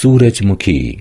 સૂરજમુખી.